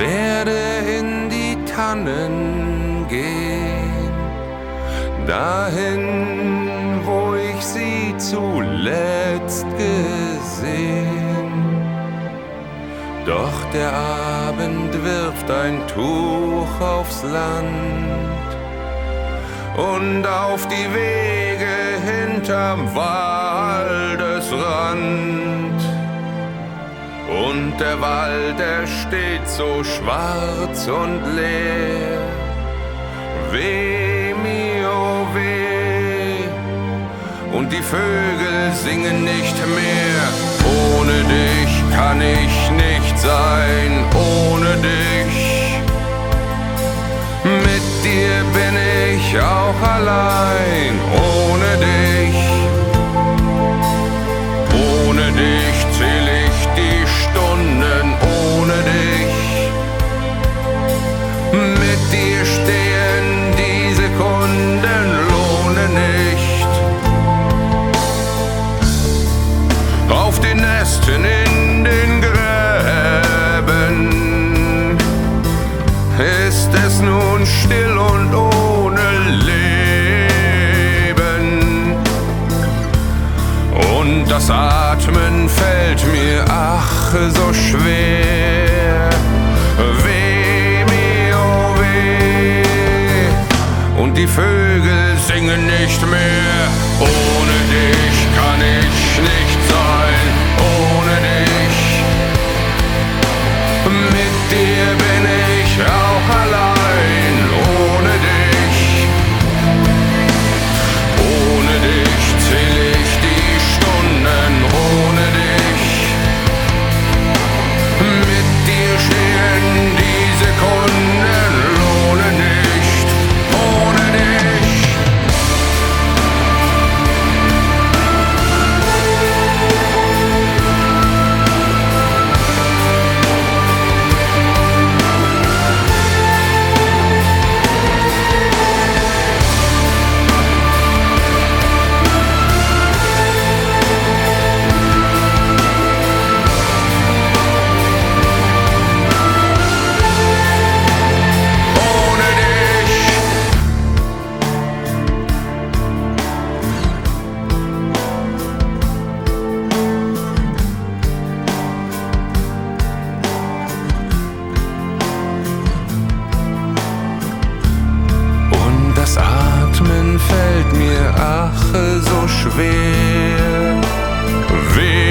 Werde in die Tannen gehen, dahin, wo ich sie zuletzt gesehen. Doch der Abend wirft ein Tuch aufs Land und auf die Wege hinterm Waldesrand. Und der Wald, der steht so schwarz und leer. Weh mir, oh weh. Und die Vögel singen nicht mehr. Ohne dich kann ich nicht den Nesten in den Gräben ist es nun still und ohne Leben. Und das Atmen fällt mir ach so schwer. Weh mir, oh weh. Und die Vögel singen nicht mehr. Ohne dich kann ich nicht sein. Atmen fällt mir ach so schwer. Weh